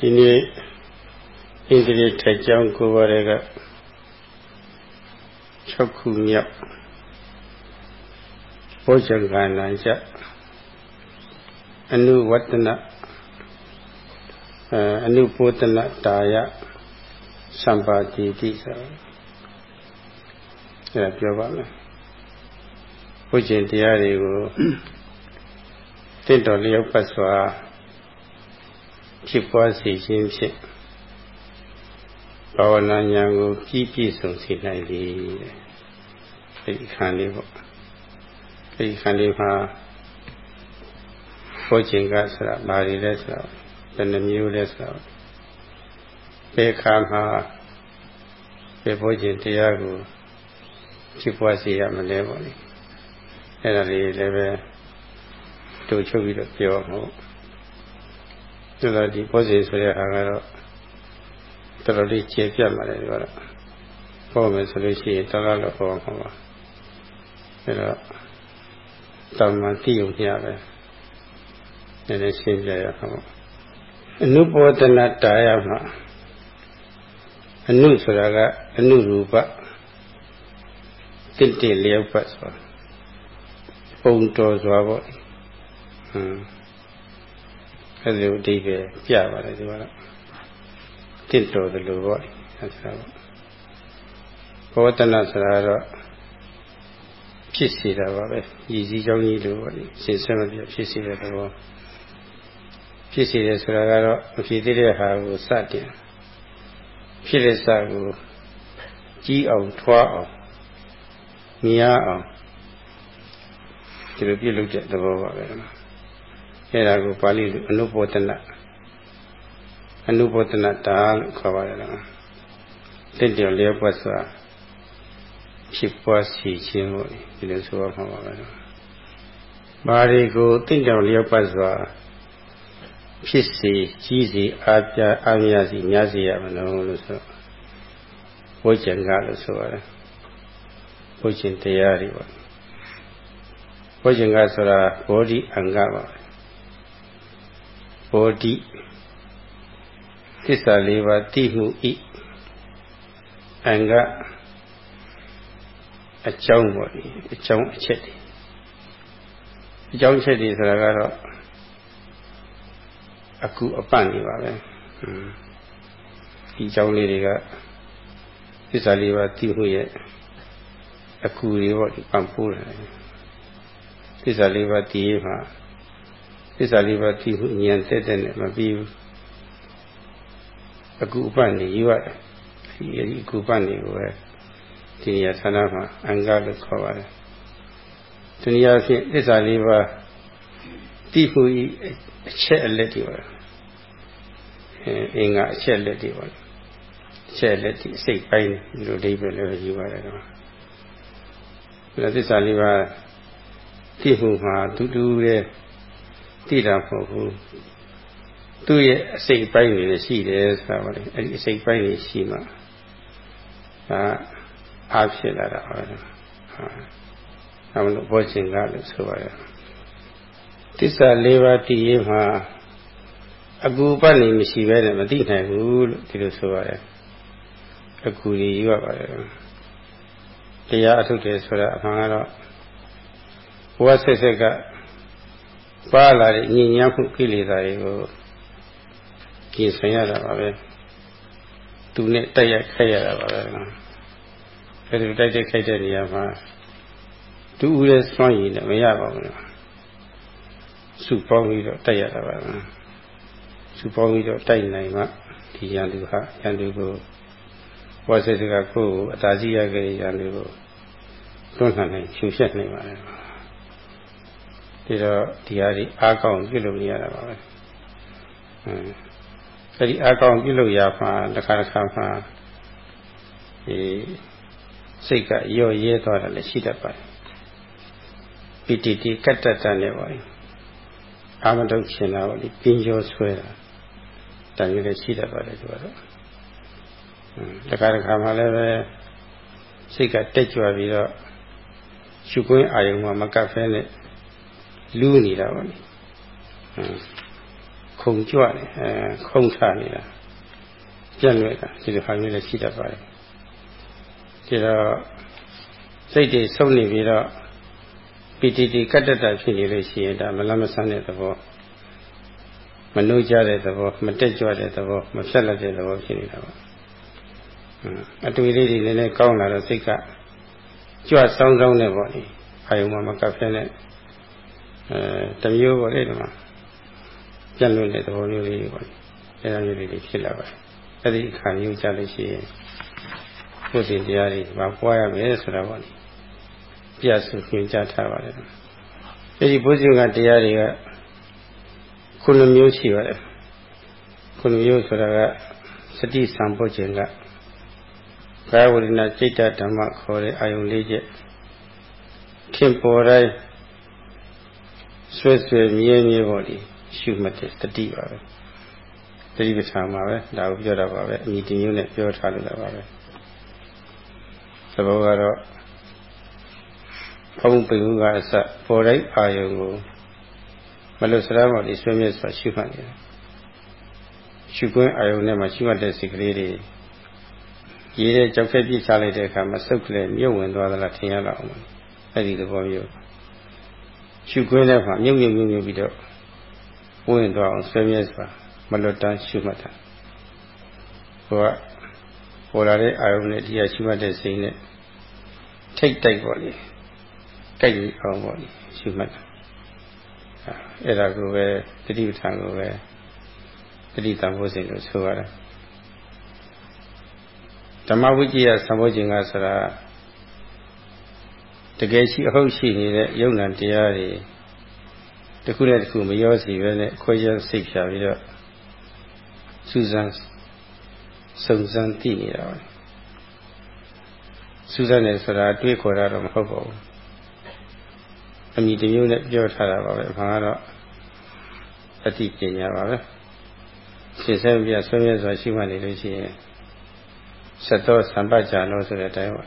ဒီနေ့ဣန္ဒြေထက်ကြောင်းကိုယ်ပါတွေက6ခုမြောက်ဘောဇဂန္နံကြအနုဝတ္တနအနုပိုတနတာယသံပါတိတိဆိုအဲပြောပါမယ်ဘုရင်တရားတွေကိုတင့်တော်လျောက်ပတ်စွာ ဖြစ်ပွားစေခြင်းဖြင့်ဘာဝနာဉာဏ်ကိုပြည့်ပြည့်စုံစေနိုင်သည်အဲဒီခံလေးပေါ့အဲဒီခံလေးမှာဘုရင်ကဆိုတာဘာတွေလဲဆိုတော့ဘယ်နှမျိုးလဲဆိုတော့ဘယ်ခါမှာဘယ်ဘုရင်တရားကိုဖြစ်ပွားစေရမလဲပေါ့လေအဲ့ဒါလေးလည်းပဲတို့ချုပ်ပြီးတော့ပြောမှာ ပေါ့ဒါတော့ဒီဘောဇေဆိုတဲ့အားကတော့တော်တော်လေးကျေပြတ်လာတယ်ဒီကတော့ဟောမယ်ဆိုလို့ရှိရင်တော်တော်လို့ဟောမှာပါအဲ့တော့တောင်မှတိယုံညပဲနည်းနည်းရှင်းပြရအောင်ပေါ့အနုပောဒနာတာယမှာအနုဆိုတာကအနုရူပတင့်တင့်လျောက်ပတ်ဆိုတာပုံတော်စွာပေါ့ဟမ် အဲ့ဒီအဓိပ္ပာယ်ပြပါတယ်ဒီမှာတော့တင့်တော်တယ်လို့ပေါ့အဲ့ဒါပေါ့ဘောတနာဆိုတာတော့ဖြစ်စီတာပါပဲရည်စည်းကြောင်းကြီးလို့ပေါ့ရှင်းစမပြဖြစ်စီတဲ့သဘောဖြစ်စီတယ်ဆိုတာကတော့မဖြစ်သေးတဲ့ဟာကိုစတင်ဖြစ်တဲ့စကိုကြီးအောင်ထွားအောင်မြင်အောင်ဒီလိုပြုလုပ်တဲ့သဘောပါပဲ အဲ့ဒါကိုပါဠိလိုအနုဘောတနာအနုဘောတနာတာလို့ခေါ်ပါတယ်လားတင့်တယ်လျက်ပွက်စွာဖြစ်ပွားစီခြင်းလို့ဒီလိုဆိုရမှာပါပဲ။ဘာတွေကိုတင့်တယ်လျက်ပွက်စွာဖြစ်စီကြီးစီအားပြအားရစီများစီရမလို့လို့ဆိုဝိဇ္ဇံကလို့ဆိုရတယ်။ဝိဇ္ဇံတရားတွေပါဝိဇ္ဇံကဆိုတာဘောဓိအင်္ဂပါ ဘောဓိသစ္စာလေးပါးတိမှုဤအင်္ဂအကြောင်းပေါ့ဒီအကြောင်းအချက်တွေအကြောင်းအချက်တွေဆိုတာကတော့အကူအပန့်နေပါပဲဒီအကြောင်းလေးတွေကသစ္စာလေးပါးတိမှုရဲ့အကူတွေပေါ့ဒီပံပိုးတယ်သစ္စာလေးပါးတည်ရမှာ သစ္စာလေးပါးတည်မှုဉာဏ်တက်တဲ့နဲ့မပြီးဘူးအကူအပန့်နေယူရတယ်ဒီအကူအပန့်နေကိုပဲဒီနေရာဌာနမှာအင်္ဂလို့ခေါ်ပါတယ်ဒီနေရာဖြင့်သစ္စာလေးပါးတည်မှုအချက်အလက်တွေပါအဲအင်္ဂအချက်လက်တွေပါအချက်လက်ဒီစိတ်ပိုင်းဒီလိုအိဗယ်လည်းယူပါတယ်တော့ဒါသစ္စာလေးပါးသိမှုမှာတူတူရဲ့ သိတာမဟုတ်ဘူးသူ့ရဲ့အစိတ်ပိုင်းတွေရှိတယ်ဆိုတာပါလေအဲ့ဒီအစိတ်ပိုင်းတွေရှိမှဒါအားဖြစ်လာတာပါပဲဟာအမလို့ဘောချင်ကလို့ဆိုပါရသစ္စာ၄ပါးတည်ရင်မှာအကူပတ်နေမရှိပဲနဲ့မသိနိုင်ဘူးလို့ဒီလိုဆိုရတယ်အကူကြီးယူရပါတယ်တရားအထုတ်တယ်ဆိုတာအမှန်ကတော့ဘဝဆက်ဆက်က ပါလာတဲ့ညဉ့်ညမ်းမှုကိလေသာတွေကိုကြည်ဆိုင်ရတာပါပဲသူနဲ့တိုက်ရိုက်ခိုက်ရတာပါပဲအဲဒီတိုက်တိုက်ခိုက်တဲ့နေရာမှာသူဦးရဲ့စွန့်ရည်နဲ့မရပါဘူးစုပေါင်းပြီးတော့တိုက်ရတာပါစုပေါင်းပြီးတော့တိုက်နိုင်မှဒီရန်သူဟာရန်သူကိုဘဝဆက်ဆက်ကကိုယ်ကိုအတားစီရခဲ့ရန်သူကိုတွန်းလှန်နိုင်ဖြူဖြတ်နိုင်ပါတယ် ဒီတော့ဒီဟာဒီအားကောင်းပြုလုပ်နေရတာပါပဲအဲဒီအားကောင်းပြုလုပ်ရမှာတစ်ခါတစ်ခါမှာဒီစိတ်ကရော့ရဲသွားတယ်လည်းရှိတတ်ပါတယ်ပီတိတိကတ္တတနဲ့ပါအာမတုတ်ချင်တာပေါ့ဒီပင်ကျော်ဆွဲတာတန်ရည်လည်းရှိတတ်ပါတယ်သူကတော့တစ်ခါတစ်ခါမှလည်းပဲစိတ်ကတက်ကြွပြီးတော့ရှုခွင့်အာယုံမှာမကတ်ဖဲနဲ့ လူးနေတာပါလေခခုံကြွတယ်အဲခုံထနေတာပြက်လွယ်တာဒီလိုဟာမျိုးလည်းရှိတတ်ပါတယ်ဒီတော့စိတ်တွေဆုံးနေပြီးတော့ပီတိတိကတ္တတဖြစ်နေလို့ရှိရင်ဒါမလမဆန်းတဲ့သဘောမနှုတ်ကြတဲ့သဘောမတက်ကြွတဲ့သဘောမဖြတ်လက်တဲ့သဘောဖြစ်နေတာပါအတွေ့လေးတွေလည်းကောင်းလာတော့စိတ်ကကြွဆောင်းဆောင်းနဲ့ပေါ့လေအာယုံမှာမကပ်ဖဲနဲ့ အဲတမျိုးပေါ့လေဒီမှာပြတ်လွတ်တဲ့သဘောမျိုးလေးပေါ့အဲဒါမျိုးလေးတွေဖြစ်လာပါတယ်အဲ့ဒီအခါမျိုးကြလို့ရှိရင်ကိုယ်စီတရားတွေမပွားရမယ်ဆိုတာပေါ့လေပြဆုညွှန်ကြားထားပါတယ်အဲ့ဒီဘုဇင်ကတရားတွေကခုနှစ်မျိုးရှိပါတယ်ခုနှစ်မျိုးဆိုတာကစတိစံပုတ်ခြင်းကကာယဝိညာစိတ်ဓမ္မခေါ်တဲ့အာယုံလေးချက်ခင်ပေါ်တိုင်း ဆွဲဆွဲမြဲမြဲပေါ့ဒီရှုမှတ်တဲ့တတိပါပဲတတိပဋ္ဌာန်ပါပဲဒါကိုပြောတာပါပဲအမိတင်မျိုးနဲ့ပြောထားလို့လည်းပါပဲသဘောကတော့ဘုံပိဟုကအစပေါ်တိုင်းအာယုံကိုမလို့စရာမော်ဒီဆွေးမြဲစွာရှုမှတ်နေတယ်ရှုခွင့်အာယုံနဲ့မှရှုမှတ်တဲ့စိတ်ကလေးတွေရေးတဲ့ကြောက်ဖက်ပြစ်ချလိုက်တဲ့အခါမှာစုပ်ကလေးမြုပ်ဝင်သွားသလားထင်ရတော့အောင်အဲ့ဒီသဘောမျိုး ရှုခွင့်တဲ့မှာမြုပ်မြုပ်မြုပ်မြုပ်ပြီးတော့ဝင်သွားအောင်ဆွေးမြဲစွာမလွတ်တမ်းရှုမှတ်တာဟိုကပေါ်လာတဲ့အာယုံနဲ့ဒီဟာရှုမှတ်တဲ့စိတ်နဲ့ထိတ်တိုက်ပေါ့လေကြိုက်အောင်ပေါ့လေရှုမှတ်တာအဲ့ဒါကိုပဲတတိပဋ္ဌာန်ကိုပဲတတိတံဖို့စိတ်လို့ဆိုရတယ်ဓမ္မဝိကြယသံဘောခြင်းကဆိုတာတ ကယ်ရှိအဟုတ်ရှိနေတဲ့ယုံနာတရားတွေတခုနဲ့တခုမရောစီပဲနဲ့ခွဲခြားစိတ်ဖြာပြီးတော့စူးစမ်းစုံစမ်းသိနေတာပါစူးစမ်းနေဆိုတာတွေးခေါ်တာတော့မဟုတ်ပါဘူးအမိတမျိုးနဲ့ပြောထားတာပါပဲဘာကတော့အတိပညာပါပဲရှင်းဆဲပြဆွေးမြဲစွာရှိမှနေလို့ရှိရင်သတ္တောသံပတ်ကြလို့ဆိုတဲ့အတိုင်းပါ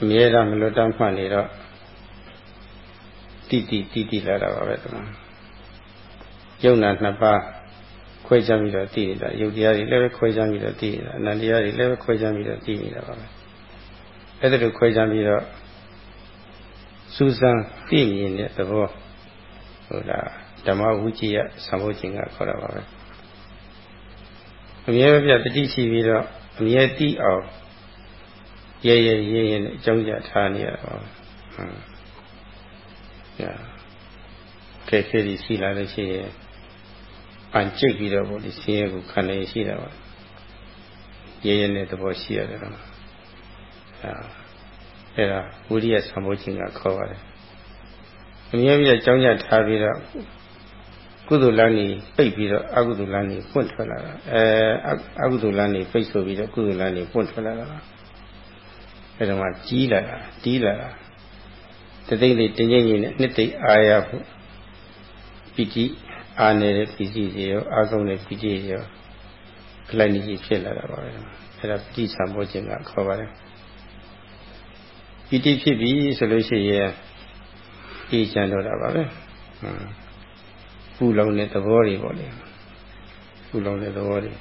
အမြဲတမ်းမလွတ်တမ်းမှတ်နေတော့တိတိတိတိလာတာပါပဲဒီမှာယုံနာနှစ်ပါးခွဲခြားပြီးတော့သိနေတာယုတ်တရားတွေလည်းပဲခွဲခြားပြီးတော့သိနေတာအနန္တရားတွေလည်းပဲခွဲခြားပြီးတော့သိနေတာပါပဲအဲ့ဒါလိုခွဲခြားပြီးတော့စူးစမ်းသိမြင်တဲ့သဘောဟိုဒါဓမ္မဝုကြည်ရသံဖို့ခြင်းကခေါ်တာပါပဲအမြဲပြတတိရှိပြီးတော့အမြဲတိအောင် ရဲရဲရဲရဲနဲ့အကြောင်းကြထားနေရတာပါဟုတ်ကဲ့ကဲခဲဒီရှိလာလို့ရှိရင်ပန်ကျိတ်ပြီးတော့ဘုဒီဆင်းရဲကိုခံနေရှိတာပါရဲရဲနဲ့သဘောရှိရတယ်တော့အဲအဲ့ဒါဝိရိယသံဖို့ခြင်းကခေါ်ပါတယ်အမြဲပြအကြောင်းကြထားပြီးတော့ကုသိုလ်လမ်းကြီးပိတ်ပြီးတော့အကုသိုလ်လမ်းကြီးပွင့်ထွက်လာတာအဲအကုသိုလ်လမ်းကြီးပိတ်ဆိုပြီးတော့ကုသိုလ်လမ်းကြီးပွင့်ထွက်လာတာ အဲဒါမှကြီးလာတာတီးလာတာတသိမ့်လေးတင်းချင်းကြီးနဲ့နှစ်သိအာရဖို့ပီတိအာနေတဲ့ပီတိတွေရောအာဆုံးတဲ့ပီတိတွေရောအလိုက်ကြီးဖြစ်လာတာပါပဲအဲဒါပီတိဆံပေါ်ခြင်းကခေါ်ပါတယ်ပီတိဖြစ်ပြီဆိုလို့ရှိရင်အေးချမ်းတော့တာပါပဲဟုတ်ပူလောင်တဲ့သဘောတွေပေါ့လေပူလောင်တဲ့သဘောတွေ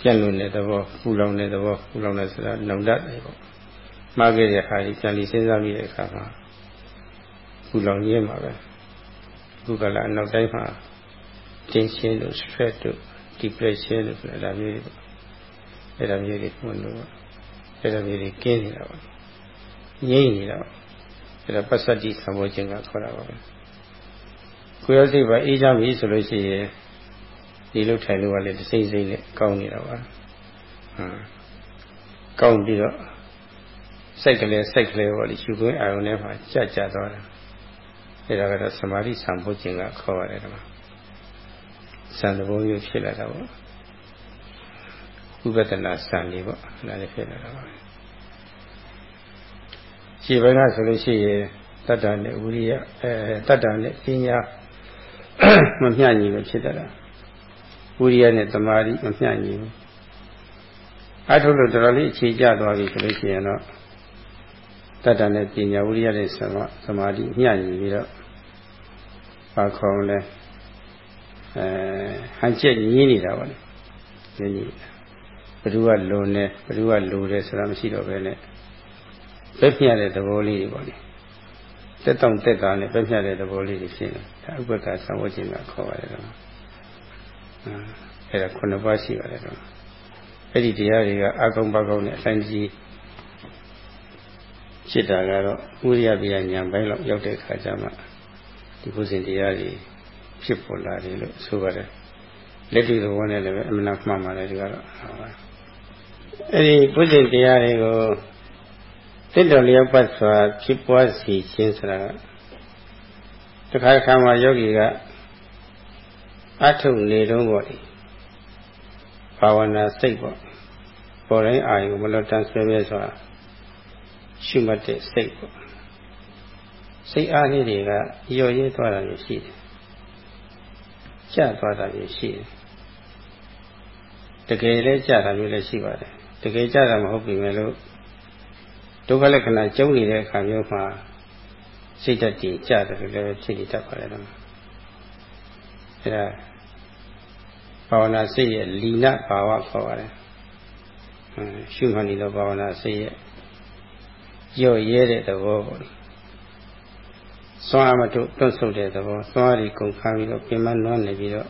ပြန့်လွန်တဲ့သဘောပူလောင်တဲ့သဘောပူလောင်တဲ့ဆိုတာနှုံတတ်တယ်ပေါ့မှားခဲ့တဲ့အခါကြီးပြန်ပြီးစဉ်းစားမိတဲ့အခါမှာပူလောင်ရင်းမှာပဲခုကလာနောက်တိုင်းမှာ tension တို့ stress တို့ depression တို့ဆိုတာဒါမျိုးတွေပေါ့အဲ့ဒါမျိုးတွေဝင်လို့အဲ့ဒါမျိုးတွေကင်းနေတာပေါ့ငြိမ့်နေတာပေါ့အဲ့ဒါပစ္စတိသဘောချင်းကခေါ်တာပါပဲကိုယ်ရစိတ်ပါအေးချမ်းပြီဆိုလို့ရှိရင် ဒီလိုထိုင်လို့ကလည်းတစိမ့်စိမ့်နဲ့ကောင်းနေတာပါဟမ်ကောင်းပြီးတော့စိတ်ကလေးစိတ်ကလေးပေါ့လေရှုခွင့်အာရုံထဲမှာကြကြသွားတယ်အဲဒါကတော့သမာဓိဆံဖို့ခြင်းကခေါ်ရတယ်ကွာဆံသဘောမျိုးဖြစ်လာတာပေါ့ဥပဒနာဆံလေးပေါ့အဲဒါလေးဖြစ်လာတာပါခြေပိုင်းကဆိုလို့ရှိရင်တတ္တနဲ့ဝိရိယအဲတတ္တနဲ့ပညာမမျှညီလို့ဖြစ်တတ်တာ ဝိရိယနဲ့တမာတိမမျှညီဘူးအထုလို့တော်တော်လေးအခြေကျသွားပြီဆိုလို့ရှိရင်တော့တတ္တနဲ့ပညာဝိရိယနဲ့သမာသမာဓိမျှညီပြီးတော့ဘာခေါ်မလဲ အဲဟန်ချက်ညင်းနေတာပေါ့လေညင်းနေတာဘ누구ကလုံနေဘ누구ကလိုတယ်ဆိုတာမရှိတော့ဘဲနဲ့ဘက်ပြတဲ့သဘောလေးတွေပေါ့လေတက်တောင့်တက်တာနဲ့ဘက်ပြတဲ့သဘောလေးတွေဖြစ်နေဒါဥပ္ပကသံဝတ်ခြင်းကခေါ်ပါတယ်တော့ အဲဒါခုနှစ်ပါးရှိပါတယ်တော့အဲ့ဒီတရားတွေကအကုံပကုံနဲ့အဆိုင်ကြီးဖြစ်တာကတော့ဥရိယပြညာပိုင်းလောက်ရောက်တဲ့ခါကျမှဒီဘုဇင်တရားတွေဖြစ်ပေါ်လာတယ်လို့ဆိုပါတယ်လက်တွေ့သဘောနဲ့လည်းပဲအမှန်မှန်ပါတယ်ဒီကတော့အဲ့ဒီဘုဇင်တရားတွေကိုတိတော်လျောက်ပတ်စွာဖြစ်ပွားစီခြင်းဆိုတာတခါခါမှာယောဂီက အထုတ်နေတော့ပေါ့လေဘာဝနာစိတ်ပေါ့ပေါ်တိုင်းအာယုမလွတ်တန်ဆွဲမြဲဆိုတာရှုမှတ်တဲ့စိတ်ပေါ့စိတ်အားလေးတွေကညော်ရဲသွားတာမျိုးရှိတယ်ကျသွားတာမျိုးရှိတယ်တကယ်လည်းကျတာမျိုးလည်းရှိပါတယ်တကယ်ကျတာမဟုတ်ပြီမဲ့လို့ဒုက္ခလက္ခဏာကျုံနေတဲ့အခါမျိုးမှာစိတ်ဓာတ်ကြီးကျတယ်လို့လည်းဖြစ်နေတတ်ပါတယ်တော့ အဲဒါဘာဝနာစိတ်ရဲ့လီနဘာဝခေါ်ပါတယ်ရှုမှတ်နေသောဘာဝနာစိတ်ရဲ့ကြော့ရဲတဲ့သဘောပေါ့လေစွမ်းအမတို့တွန့်ဆုတ်တဲ့သဘောစွမ်းရီကုန်ခါပြီးတော့ပြင်မနွမ်းနေပြီးတော့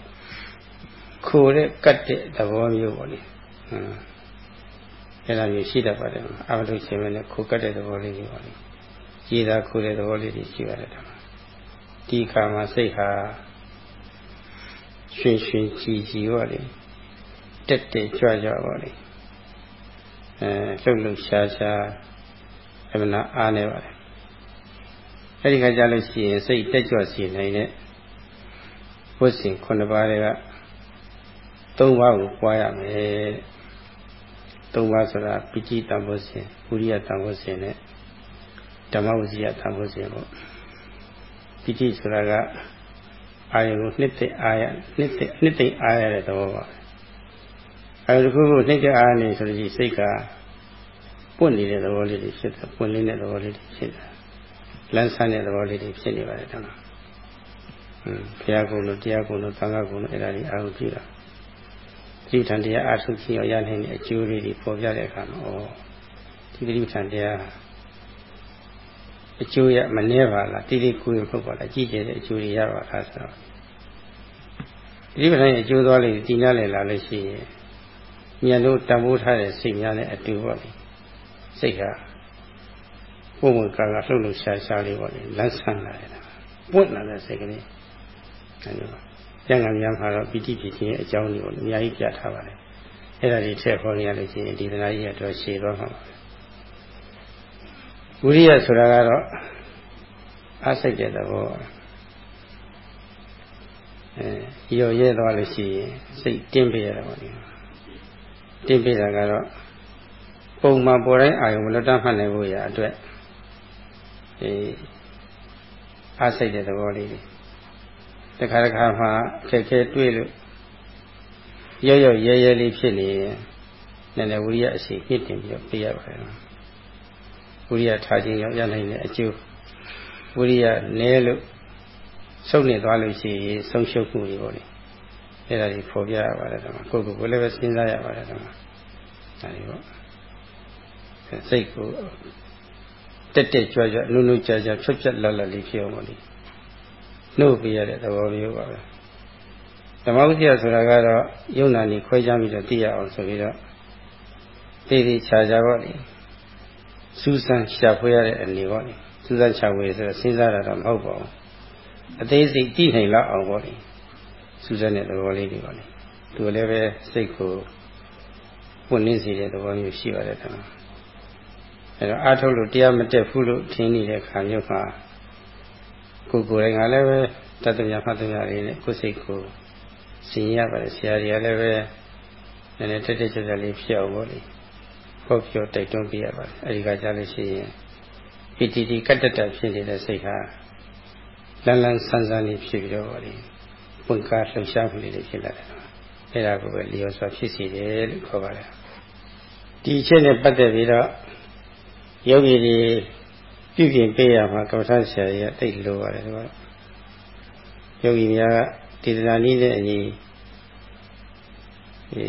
ခိုတဲ့ကတ်တဲ့သဘောမျိုးပေါ့လေဟမ်အဲ့ဒါမျိုးရှိတတ်ပါတယ်အမတို့ရှင်မနဲ့ခိုကတ်တဲ့သဘောလေးတွေပေါ့လေကြည်သာခိုတဲ့သဘောလေးတွေရှိပါတယ်ဒီခါမှာစိတ်ဟာ ရွှင်ရွှင်ကြည်ကြည်ပေါ့လေတက်တက်ကြွကြွပေါ့လေအဲလှုပ်လှုပ်ရှားရှားအမှန်အားနေပါတယ်အဲဒီခါကျလို့ရှိရင်စိတ်တက်ကြွစီနိုင်တဲ့ဝတ်စဉ်ခုနှစ်ပါးတွေကသုံးပါးကိုပွားရမယ်သုံးပါးဆိုတာပိဋိတံဘောစဉ်ဝိရိယတံဘောစဉ်နဲ့ဓမ္မဝစီယတံဘောစဉ်ပေါ့ပိဋိဆိုတာက အာယုကိုနှစ်သိအာရနှစ်သိနှစ်သိအာရတဲ့သဘောပါအဲဒီခုခုနှစ်သိအာရနေဆိုလို့ရှိစိတ်ကပွင့်နေတဲ့သဘောလေးတွေဖြစ်တယ်ပွင့်လင်းတဲ့သဘောလေးတွေဖြစ်တယ်လန်းဆန်းတဲ့သဘောလေးတွေဖြစ်နေပါတယ်တော့။อืมဘုရားကုံလို့တရားကုံလို့သံဃာကုံလို့အဲ့ဒါတွေအာရုံကြည့်တာ။ဒီထံတရားအာထုကြည့်ရနိုင်တဲ့အကျိုးလေးတွေပေါ်ပြတဲ့အခါမှာဩဒီတိထံတရား အကျိုးရမနှဲပါလားတိတိကိုယ်ပုတ်ပါလားကြည့်ကြတဲ့အကျိုးတွေရပါလားဆိုတော့ဒီပဋ္ဌာန်းရဲ့အကျိုးသွားလေးဒီနားလည်လာလို့ရှိရင်ဉာဏ်တို့တန်ဖိုးထားတဲ့စိတ်များနဲ့အတူပေါ့လေစိတ်ဟာပုံမှန်ကကလှုပ်လှုပ်ရှားရှားလေးပေါ့လေလန်းဆန်းလာတယ်ပွင့်လာတဲ့စိတ်ကလေးအဲဒီပါကျန်ကများမှာတော့ပီတိဖြစ်ခြင်းအကြောင်းတွေကိုအများကြီးပြထားပါတယ်အဲ့ဒါတွေထည့်ခေါ်နေရလို့ရှိရင်ဒီသနာကြီးကတော့ရှည်သွားမှာပါ ဝိရိယဆိုတာကတော့အားစိတ်တဲ့သဘောအဲရော်ရဲသွားလို့ရှိရင်စိတ်တင်းပေးရတာပေါ့လေတင်းပေးတာကတော့ပုံမှန်ပေါ်တိုင်းအာယုံမလွတ်တတ်မှတ်နိုင်ဖို့ရအတွက်အဲအားစိတ်တဲ့သဘောလေးတွေတခါတခါမှခက်ခဲတွေ့လို့ရော့ရော့ရဲရဲလေးဖြစ်နေရင်နည်းနည်းဝိရိယအရှိပြည့်တင်ပြီးတော့ပြရပါတယ် ဝိရိယထားခြင်းရောက်ရနိုင်တဲ့အကျိုးဝိရိယနည်းလို့ဆုံးနေသွားလို့ရှိရင်ဆုံးရှုပ်မှုတွေပေါ့လေအဲ့ဒါကြီးဖော်ပြရပါတယ်တော့ကိုယ့်ကိုယ်ကိုလည်းပဲစဉ်းစားရပါတယ်တော့ဒါတွေပေါ့စိတ်ကိုတက်တက်ကြွကြွနုနုကြကြဖြတ်ဖြတ်လတ်လတ်လေးဖြစ်အောင်ပါလေနှုတ်ပြရတဲ့သဘောမျိုးပါပဲဓမ္မဥစ္စာဆိုတာကတော့ယုံနာနေခွဲခြားပြီးတော့သိရအောင်ဆိုပြီးတော့တည်တည်ချာချာပေါ့လေ စူးစမ်းရှာဖွေရတဲ့အနေပေါ့လေစူးစမ်းရှာဖွေဆိုတော့စဉ်းစားတာတော့မဟုတ်ပါဘူးအသေးစိတ်တည်နိုင်လောက်အောင်ပေါ့လေစူးစမ်းတဲ့သဘောလေးတွေပေါ့လေသူလည်းပဲစိတ်ကိုပွင့်လင်းစေတဲ့သဘောမျိုးရှိပါတယ်ကွာအဲတော့အားထုတ်လို့တရားမတက်ဘူးလို့ထင်နေတဲ့ခါမျိုးမှာကိုယ်ကိုယ်တိုင်ကလည်းပဲတတ္တမြတ်ဖတ်တရားတွေနဲ့ကိုယ်စိတ်ကိုစီရင်ရပါတယ်ဆရာတွေကလည်းပဲနည်းနည်းတက်တက်ကြွကြွလေးဖြစ်အောင်ပေါ့လေ ဟောပြောတိုက်တွန်းပြရပါတယ်အဲဒီကကြားလို့ရှိရင်ပီတိတိကတ္တတဖြစ်နေတဲ့စိတ်ဟာလန်းလန်းဆန်းဆန်းလေးဖြစ်ပြီးတော့ပေါ့လေပွင့်ကားလှုပ်ရှားမှုလေးတွေဖြစ်လာတယ်အဲဒါကိုပဲလျော်စွာဖြစ်စီတယ်လို့ခေါ်ပါတယ်ဒီအချက်နဲ့ပတ်သက်ပြီးတော့ယောဂီတွေပြုပြင်ပေးရမှာကမ္ဘာဆရာကြီးကတိတ်လိုပါတယ်ဒီမှာယောဂီများကဒေသနာနည်းနဲ့အညီဒီ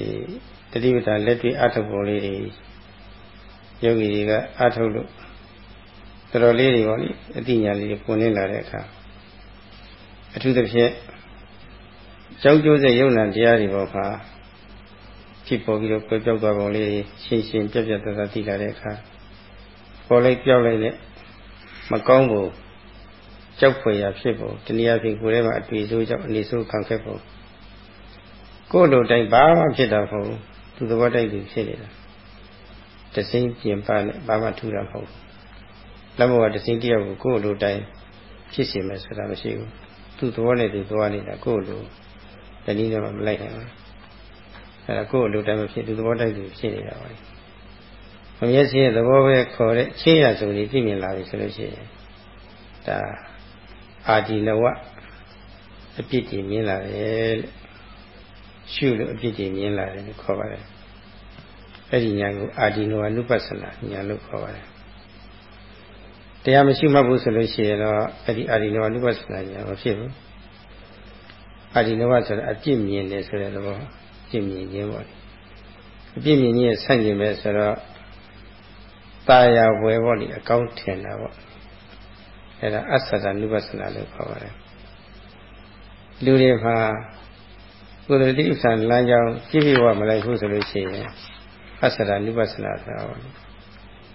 တတိပဌာလက်တွေ့အထုတ်ပုံလေးတွေ ယောဂီတွေကအထုတ်လို့တော်တော်လေးတွေပေါ့လေအတိညာလေးတွေပွင့်လင်းလာတဲ့အခါအထူးသဖြင့်ကြောက်ကြိုးတဲ့ယုံနာတရားတွေပေါ်မှာဖြစ်ပေါ်ပြီးတော့ပြပြောက်သွားပုံလေးရှင်းရှင်းပြပြတတ်သိလာတဲ့အခါပေါ်လိုက်ပြောက်လိုက်နဲ့မကောင်းဘူးကြောက်ဖွယ်ရာဖြစ်ပုံတနည်းအားဖြင့်ကိုယ်ထဲမှာအတွေ့အကြုံကြောင့်အနေဆိုးခံခဲ့ပုံကိုယ်လိုတိုင်းဘာမှဖြစ်တာမဟုတ်သူသဘောတိုက်သူဖြစ်နေတာ တစိမ့်ပြင်ပနဲ့ဘာမှထူတာမဟုတ်လက်မောကတစိမ့်တယောက်ကိုကိုယ်လိုတိုင်းဖြစ်စီမယ်ဆိုတာမရှိဘူးသူသဘောနဲ့သူသွားနေတာကိုယ်လိုတနည်းနဲ့မှမလိုက်နိုင်ဘူးအဲဒါကိုယ်လိုတိုင်းမဖြစ်သူသဘောတိုက်သူဖြစ်နေတာပါမမျက်စိရဲ့သဘောပဲခေါ်တဲ့ချင်းရဆိုပြီးသိမြင်လာပြီဆိုလို့ရှိရင်ဒါအာဒီနဝအပြစ်ကြီးမြင်လာတယ်လို့ရှုလို့အပြစ်ကြီးမြင်လာတယ်လို့ခေါ်ပါတယ် အဲ့ဒီဉာဏ်ကိုအာဒီနဝနုပဿနာဉာဏ်လို့ခေါ်ပါတယ်တရားမရှိမှတ်ဘူးဆိုလို့ရှိရင်တော့အဲ့ဒီအာဒီနဝနုပဿနာဉာဏ်မဖြစ်ဘူးအာဒီနဝဆိုတာအပြစ်မြင်တယ်ဆိုတဲ့သဘောအပြစ်မြင်ခြင်းပေါ့အပြစ်မြင်ခြင်းရဲ့ဆန့်ကျင်ပဲဆိုတော့ตาရဝယ်ပေါ့လေအကောင်းထင်တာပေါ့အဲ့ဒါအစ္ဆဒနုပဿနာလို့ခေါ်ပါတယ်လူတွေမှာကုသတိဥစ္စာလမ်းကြောင်းကြည့်ပြီးဝမလိုက်ဘူးဆိုလို့ရှိရင် အစ္ဆဒနုပဿနာဆိုတာပေါ့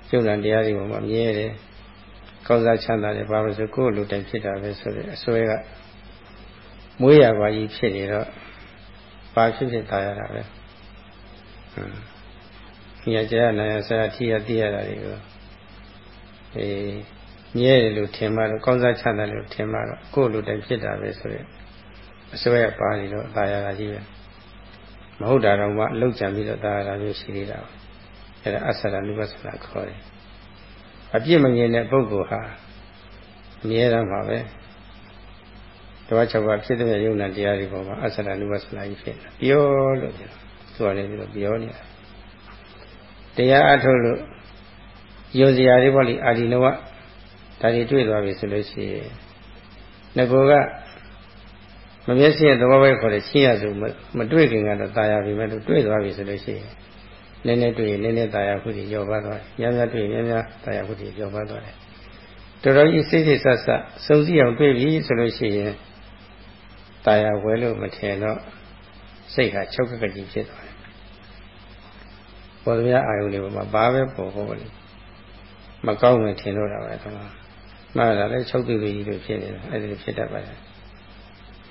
ကျုပ်တန်တရားတွေပေါ်မှာမြဲတယ်ကောင်းစားချမ်းသာတယ်ဘာလို့ဆိုကိုယ်လူတိုင်ဖြစ်တာပဲဆိုတဲ့အစွဲကမွေးရပါကြီးဖြစ်နေတော့ဘာဖြစ်ဖြစ်ตายရတာပဲဟွန်းညကြရနာရဆရာထိရသိရတာတွေကိုအေးမြဲတယ်လို့ထင်မှတော့ကောင်းစားချမ်းသာတယ်လို့ထင်မှတော့ကိုယ်လိုတိုင်ဖြစ်တာပဲဆိုတဲ့အစွဲရပါနေတော့ตายရတာကြီးပဲ မဟုတ်တာတော့မှလှုပ်ကြံပြီးတော့တာတာမျိုးရှိသေးတာ။အဲဒါအဆရနုပသနာခေါ်တယ်။အပြစ်မငြင်းတဲ့ပုဂ္ဂိုလ်ဟာအမြဲတမ်းပါပဲ။တဝါ၆ပါးဖြစ်တဲ့ယုံနာတရားတွေပေါ်မှာအဆရနုပသနာကြီးဖြစ်တာ။ပြောလို့ပြောသူကလည်းပြောနေတာ။တရားအထုတ်လို့ယောဇရာတွေပေါ့လေအာဒီနဝဒါတွေတွေ့သွားပြီဆိုလို့ရှိရင်ငကောက မမျက်စိရဲ့သဘောပဲခေါ်တဲ့ရှင်းရစုမတွေ့ခင်ကတော့ตายရပြီမဲ့လို့တွေ့သွားပြီဆိုလို့ရှိရင်နည်းနည်းတွေ့ရင်နည်းနည်းตายရခုတည်ကြောပါသွားတယ်။များများတွေ့ရင်များများตายရခုတည်ကြောပါသွားတယ်။တော်တော်ကြီးစိတ်စိတ်ဆက်ဆက်စုံစည်းအောင်တွေ့ပြီဆိုလို့ရှိရင်ตายရဝဲလို့မထင်တော့စိတ်ကချုပ်ကကကြီးဖြစ်သွားတယ်။ပေါ်သမျှအာယုန်တွေမှာဘာပဲပေါ်ပေါ်လေမကောင်းမှထင်လို့တာပဲတော့မှန်တာလည်းချုပ်သူတွေကြီးလို့ဖြစ်နေတာအဲ့ဒီဖြစ်တတ်ပါတယ်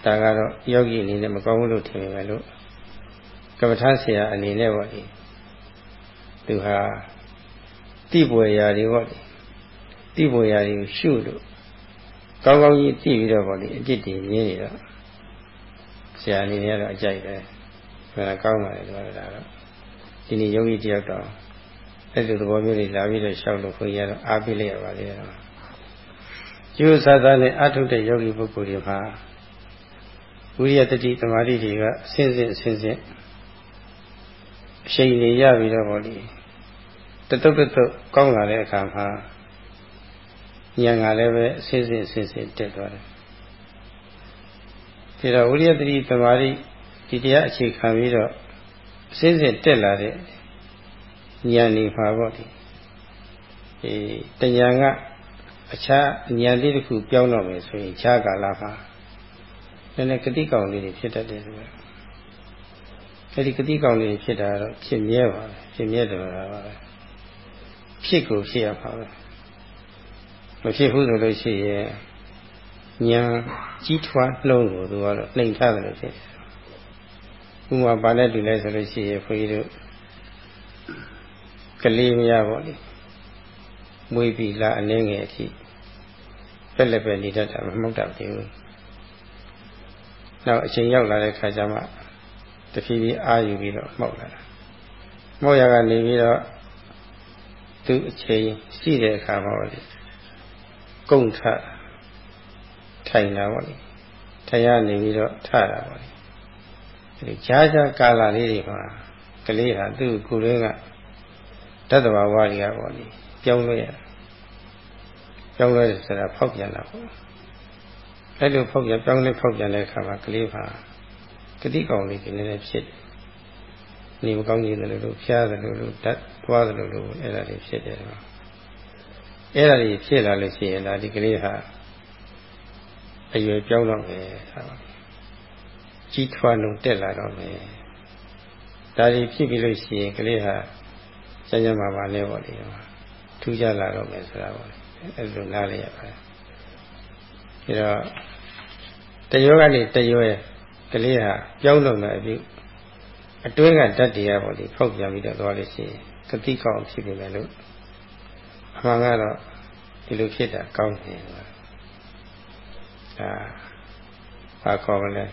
ဒါကတော့ယောဂီအနေနဲ့မကောင်းဘူးလို့ထင်ပေမဲ့လို့ကမ္မထဆရာအနေနဲ့ပေါ့ဒီသူဟာတိပွေရာတွေပေါ့ဒီတိပွေရာတွေကိုရှုလို့ကောင်းကောင်းကြီးသိပြီးတော့ပေါ့ဒီအจิตတွေမြင်နေတော့ဆရာအနေနဲ့ကတော့အကြိုက်ပဲဘယ်ကောင်းပါလဲဒီမှာတော့ဒီနေ့ယောဂီတယောက်တော့အဲ့ဒီသဘောမျိုးတွေလာပြီးတော့ရှောက်လို့ခွင့်ရတော့အားပေးလိုက်ရပါလေတော့ကျိုးစားစားနဲ့အထုတ်တဲ့ယောဂီပုဂ္ဂိုလ်တွေမှာ ဝိရိယတတိသမာဓိတွေကအစဉ်စဉ်အစဉ်စဉ်အရှိန်တွေရပြီးတော့ဗောလေတတုတ်တတုတ်ကောင်းလာတဲ့အခါမှာဉာဏ်ကလည်းပဲအစဉ်စဉ်အစဉ်စဉ်တက်သွားတယ်ဒီတော့ဝိရိယတတိသမာဓိဒီတရားအခြေခံပြီးတော့အစဉ်စဉ်တက်လာတဲ့ဉာဏ်နေပါပေါ့ဒီအဲတရားကအခြားဉာဏ်လေးတစ်ခုပြောင်းတော့မယ်ဆိုရင်ခြားကာလမှာ နည်းနည်းကတိကောင်လေးတွေဖြစ်တတ်တယ်ဆိုတော့အဲဒီကတိကောင်လေးဖြစ်တာတော့ဖြစ်မြဲပါပဲဖြစ်မြဲတယ်ပါပဲဖြစ်ကိုဖြစ်ရပါပဲမဖြစ်ဘူးဆိုလို့ရှိရင်ညာကြီးထွားနှုံးကိုသူကတော့နှိမ်ထားတယ်လို့ဖြစ်ဥမာပါနဲ့တူလဲဆိုလို့ရှိရင်ခွေးတို့ကလေးမရပါလေမွေးပြီလားအနည်းငယ်အထိပက်လက်ပဲနေတတ်တာမဟုတ်တတ်ဘူး နောက်အချိန်ရောက်လာတဲ့ခါကျမှတဖြည်းဖြည်းအာယူပြီးတော့မှောက်လာတာမှောက်ရကနေပြီးတော့သူအချိန်ရှိတဲ့အခါမှာလေကုံထထိုင်လာပါလေထိုင်ရနေပြီးတော့ထတာပါလေအဲဒီခြားခြားကာလလေးတွေမှာကလေးဟာသူ့ကိုယ်လေးကတတ္တဝါဝါရီကပေါ့လေပြောင်းလဲရပြောင်းလဲဆိုတာဖောက်ပြန်တာပေါ့ အဲ့လိုဖောက်ပြန်ပြောင်းလဲဖောက်ပြန်တဲ့အခါမှာကလေးပါကတိကောင်လေးဒီနည်းနည်းဖြစ်နေမကောင်းကြီးတယ်လို့ဖျားတယ်လို့ဓာတ်သွားတယ်လို့အဲ့ဒါတွေဖြစ်တယ်တော့အဲ့ဒါတွေဖြစ်လာလို့ရှိရင်ဒါဒီကလေးဟာအရွယ်ပြောင်းတော့မယ်ကြီးထွားလုံးတက်လာတော့မယ်ဒါတွေဖြစ်ပြီးလို့ရှိရင်ကလေးဟာစဉ္ညာမှာပါလဲပေါ့လေထူးခြားလာတော့မယ်ဆိုတာပေါ့အဲ့လိုနားလေရပါတယ် ဒါတော့တယောကနေတယောရဲ့ကလေးဟာပြောင်းတော့မယ်အပြုအတွင်းကဓာတ်တရားပေါ့လေဖောက်ပြန်ပြီးတော့သွားလို့ရှိရင်ကတိကောင်းဖြစ်နေတယ်လို့အမှန်ကတော့ဒီလိုဖြစ်တာကောင်းတယ်ဒါဘာခေါ်မလဲ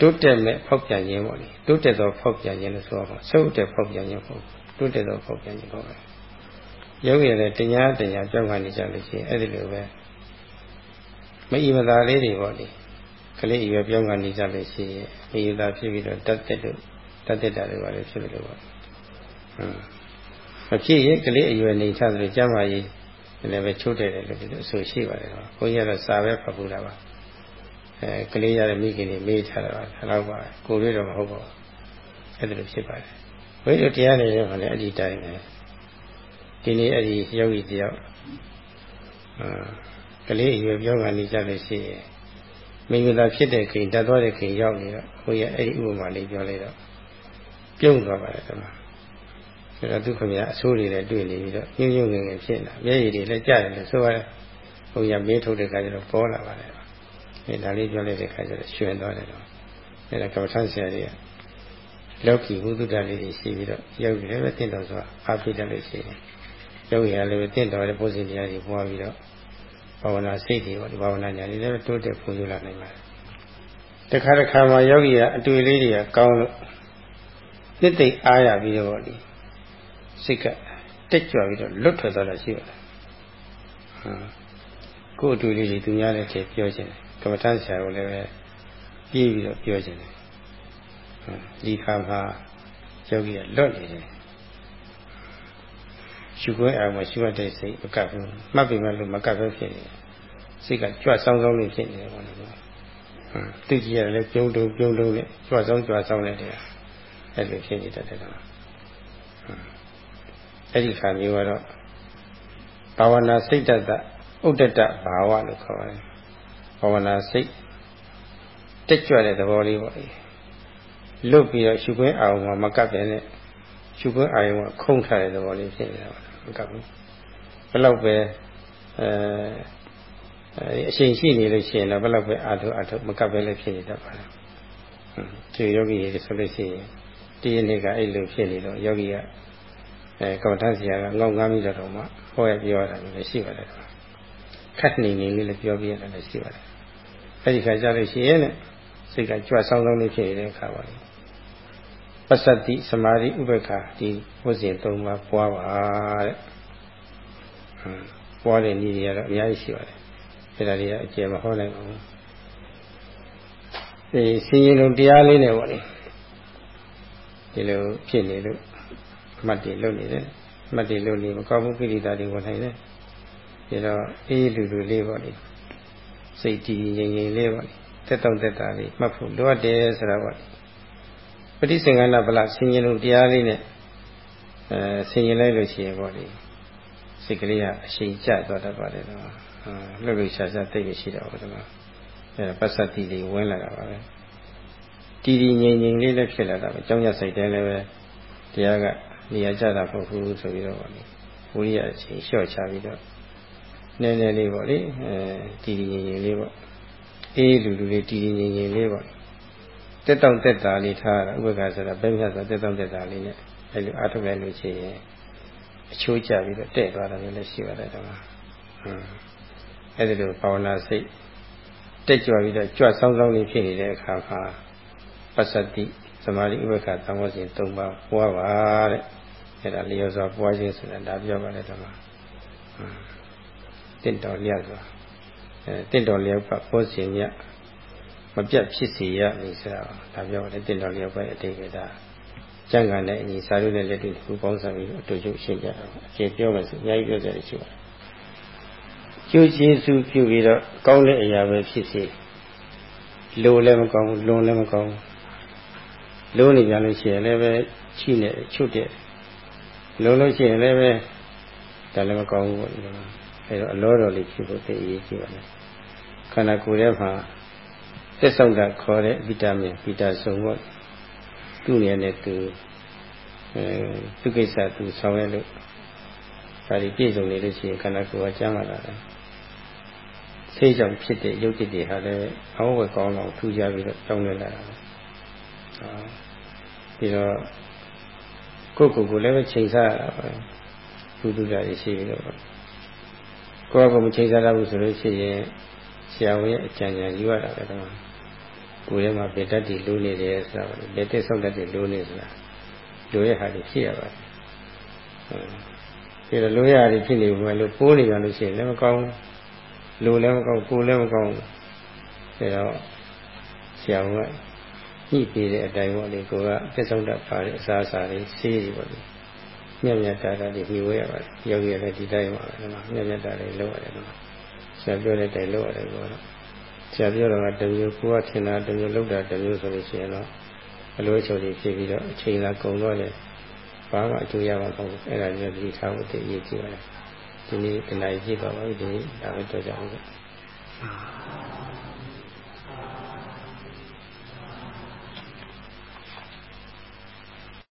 တိုးတက်မဲ့ဖောက်ပြန်ခြင်းပေါ့လေတိုးတက်သောဖောက်ပြန်ခြင်းလို့ဆိုတော့ဆုပ်တဲ့ဖောက်ပြန်ခြင်းပေါ့တိုးတက်သောဖောက်ပြန်ခြင်းပေါ့ပဲယောဂီလည်းတရားတရားကြောက်ခံနေကြလို့ရှိရင်အဲ့ဒီလိုပဲ မအီမသာလေးတွေပေါ့လေကလေးအရွယ်ပြောင်းကနေကြလို့ရှိရင်အီသာဖြစ်ပြီးတော့တတ်တက်လို့တတ်တက်တာတွေပါလေဖြစ်လို့ပေါ့ဟမ်မဖြစ်ရင်ကလေးအရွယ်နေချသလိုကျမ်းမာရေးလည်းပဲချိုးတယ်လို့ဒီလိုအဆိုရှိပါတယ်တော့ဘုန်းကြီးကတော့စာပဲဖတ်ဘူးလားပါအဲကလေးရတဲ့မိခင်တွေမေးထားတာပါဒါတော့ပါကိုလေးတော့မဟုတ်ပါဘူးအဲ့ဒါလိုဖြစ်ပါတယ်ဘုန်းကြီးတို့တရားနေတယ်မှာလည်းအဲ့ဒီတိုင်းပဲဒီနေ့အဲ့ဒီယောဂီတယောက်အာ ကလေးအရွယ်ပြောကနေကြလို့ရှိရင်မိဂလာဖြစ်တဲ့ခင်တတ်သွားတဲ့ခင်ရောက်နေတော့ဘုရားအဲ့ဒီဥပမာလေးပြောလိုက်တော့ပြုံးသွားပါတယ်ကွာအဲ့တော့သူခင်ဗျာအဆိုးတွေလည်းတွေ့နေပြီးတော့ညှို့ညှို့ငယ်ငယ်ဖြစ်လာမျက်ရည်တွေလည်းကျတယ်လို့ဆိုရတယ်ဘုရားမေးထုတ်တဲ့ခါကျတော့ပေါ်လာပါတယ်အဲဒါလေးပြောလိုက်တဲ့ခါကျတော့ရှင်သွားတယ်တော့အဲ့ဒါကမ္ဘာထဆရာကြီးကလောကီဘုဒ္ဓတာလေးတွေရှိပြီးတော့ယောဂီလည်းပဲတင့်တော်စွာအားပေးတယ်လို့ရှိတယ်ယောဂီကလည်းပဲတင့်တော်တဲ့ပုဇင်တရားတွေပွားပြီးတော့ ဘာဝနာစိတ်တွေပေါ့ဒီဘာဝနာညာတွေလည်းတိုးတက်ဖွံ့ဖြိုးလာနိုင်ပါတယ်တခါတခါမှာယောဂီကအတွေ့လေးတွေကကောင်းလို့နှစ်သိမ့်အားရပြီးတော့ဒီစိတ်ကတက်ကြွပြီးတော့လွတ်ထွက်သွားတာရှိပါတယ်ဟမ်ကိုယ်အတွေ့လေးတွေသူများလည်းတည်းပြောခြင်းကမ္မထဆရာတို့လည်းပဲပြေးပြီးတော့ပြောခြင်းဒီခါမှာယောဂီကလွတ်နေတယ် ရှုခွင့်အောင်မရှုရတဲ့စိတ်မကပ်ဘူးမှတ်ပြီမဲ့လို့မကပ်ပဲဖြစ်နေတယ်စိတ်ကကြွဆောင်းဆောင်းလေးဖြစ်နေတယ်ပေါ့နော်ဟမ်သိကြရတယ်ပြုံးတုံပြုံးတုံနဲ့ကြွဆောင်းကြွဆောင်းနေတယ်အဲ့လိုဖြစ်နေတတ်တယ်တော့အဲ့ဒီခါမျိုးကတော့ဘာဝနာစိတ်တတဥဒ္ဒတဘာဝလို့ခေါ်ပါတယ်ဘာဝနာစိတ်တက်ကြွတဲ့သဘောလေးပေါ့လွတ်ပြီးတော့ရှုခွင့်အောင်မှာမကပ်ပဲနဲ့ရှုခွင့်အာယုံကခုံထားတဲ့သဘောလေးဖြစ်နေတာပါ မကပ်ဘူးဘယ်တော့ပဲအဲအချိန်ရှိနေလို့ရှိရင်တော့ဘယ်တော့ပဲအာထုအာထုမကပ်ပဲလည်းဖြစ်နေတတ်ပါတယ်ဒီယောဂီတွေဆိုလို့ရှိရင်ဒီနေ့ကအဲ့လိုဖြစ်နေတော့ယောဂီကအဲကမ္ဘာထဆရာကငေါငားမိတော့တော့မှဟောရပြောတာလည်းရှိပါတယ်ခက်နေနေလေးလည်းပြောပြရတယ်လည်းရှိပါတယ်အဲ့ဒီခါကျလို့ရှိရင်စိတ်ကကြွဆောင်းဆောင်းလေးဖြစ်နေတဲ့အခါပါလေ ပစ္စတိသမာဓိဥပ္ပခာဒီဝဇဉ်၃ပါးပွားပါတဲ့ပွားတဲ့နည်းတွေကတော့အများကြီးရှိပါတယ်အဲ့ဒါတွေကအကျယ်မဟောနိုင်ပါဘူးဒီစင်ရင်လုံးတရားလေးနဲ့ပေါ့လေဒီလိုဖြစ်နေလို့မှတ်တယ်လုပ်နေတယ်မှတ်တယ်လုပ်နေမကောင်းဘူးကိလေသာတွေဝင်နိုင်တယ်ဒါတော့အေးလူလူလေးပေါ့လေစိတ်တည်ငြိမ်ငြိမ်လေးပေါ့လေတက်တောင့်တက်တာလေးမှတ်ဖို့လိုအပ်တယ်ဆိုတာပေါ့ ပဋိသင်္ကန္ဓဗလဆင်ញင်လို့တရားလေးနဲ့အဲဆင်ញင်လိုက်လို့ရှိရင်ပေါ့လေစိတ်ကလေးကအရှိန်ကျသွားတတ်ပါတယ်တော့လှုပ်လှုပ်ရှားရှားသိမရှိတော့ဘူးဒီမှာအဲပစ္စတိတွေဝင်လာတာပါပဲတည်တည်ငြိမ်ငြိမ်လေးလည်းဖြစ်လာတာပဲကြောင်းရစိတ်တဲလည်းပဲတရားကနေရာကျတာမဟုတ်ဘူးဆိုပြီးတော့ပေါ့လေဝိရိယအချိန်လျှော့ချပြီးတော့နည်းနည်းလေးပေါ့လေအဲတည်တည်ငြိမ်ငြိမ်လေးပေါ့အေးလူလူလေးတည်တည်ငြိမ်ငြိမ်လေးပေါ့ တက်တောင့်တက်တာလေးထားတာဥပ္ပခါဆိုတာဘယ်မြတ်ဆိုတက်တောင့်တက်တာလေးနဲ့အဲလိုအားထုတ်လိုက်လို့ရှိရင်အချိုးကျပြီးတော့တဲ့သွားတာမျိုးလည်းရှိပါတယ်တော့ဟွန်းအဲဒီလိုဘာဝနာစိတ်တက်ကြွပြီးတော့ကြွဆောင်းဆောင်းလေးဖြစ်နေတဲ့အခါမှာပစ္စတိသမာဓိဥပ္ပခါသံဝစဉ်၃ပါးပွားပါတဲ့အဲဒါလျော်စွာပွားခြင်းဆိုတာဒါပြောပါတယ်တော့ဟွန်းတင့်တော်လျက်စွာအဲတင့်တော်လျက်ပတ်ဖို့စဉ်ည မပြတ်ဖြစ်စီရနေဆိုတာဒါပြောတယ်တင့်တော်လျက်ပဲအတိတ်ကဒါကျန်ကန်တဲ့အညီစာရုပ်နဲ့လက်တွေ့ခုပေါင်းစပ်ပြီးအတူတူရှင်းပြတာအကျေပြောမယ်ဆိုအများကြီးပြောကြတယ်ရှိပါတယ်ကျကျိုးကျေးဇူးပြုပြီးတော့ကောင်းတဲ့အရာပဲဖြစ်စေလိုလည်းမကောင်းလွန်လည်းမကောင်းလိုနေကြလို့ရှိရင်လည်းပဲချိနေချုပ်တဲ့လုံလို့ရှိရင်လည်းပဲဒါလည်းမကောင်းဘူးပေါ့အဲတော့အလောတော်လေးဖြစ်ဖို့သိအရေးကြီးပါတယ်ခန္ဓာကိုယ်ရဲ့မှာ သက်ဆောင်တာခေါ်တဲ့ဗီတာမင်ဗီတာစုံပေါ့သူ့နေနဲ့သူအဲသူကိစ္စသူဆောင်ရလို့ဒါဒီပြည့်စုံနေလို့ရှိရင်ခန္ဓာကိုယ်ကကျမ်းမာလာတယ်ဆေးကြောင့်ဖြစ်တဲ့ရုပ်တည်တွေဟာလည်းအောင်းဝယ်ကောင်းတော့ထူကြပြီးတော့တောင်းနေလာတာပဲပြီးတော့ကိုယ့်ကိုယ်ကိုလည်းပဲချိန်ဆရတာပဲသူတူတာရှိပြီးတော့ကိုယ့်ကိုယ်မချိန်ဆရဘူးဆိုလို့ရှိရင်ဆရာဝန်ရဲ့အကြံဉာဏ်ယူရတာပဲတော့ ကိုယ်ထဲမှာဗေတ္တတိလိုးနေတယ်ဆိုတာဗေတ္တဆောက်တတ်တဲ့လိုးနေဆိုတာလိုရဲ့ဟာတွေဖြစ်ရပါတယ်ပြီးတော့လိုရဟာတွေဖြစ်နေဘူးလို့ပိုးနေကြလို့ရှိရင်လည်းမကောင်းလိုလည်းမကောင်းကိုယ်လည်းမကောင်းဒါတော့ဆရာကညှိပေးတဲ့အတိုင်းပေါ့လေကိုကပြစ္ဆုတ်တတ်ပါတဲ့အစားအစာတွေဆေးတွေပေါ့လေမြတ်မြတ်တာတာတွေပြီးဝဲရပါတယ်ယောဂီလည်းဒီတိုင်းပါပဲဒီမှာမြတ်မြတ်တာတွေလုပ်ရတယ်ဒီမှာဆရာပြောတဲ့တိုင်လုပ်ရတယ်ပေါ့နော် ဆရာပြောတော့ကတမျိုးကိုကထင်တာတမျိုးလုပ်တာတမျိုးဆိုလို့ရှိရင်တော့အလိုအချုပ်တွေဖြစ်ပြီးတော့အချိန်လာကုန်တော့လေဘာမှအကျိုးရမှာမဟုတ်ဘူးအဲ့ဒါမျိုးဒီထားဖို့တည်ရည်ကြည့်ပါလားဒီနေ့တဏှာကြီးပါပါပြီဒီနေ့ဒါပဲတော့ကြအောင်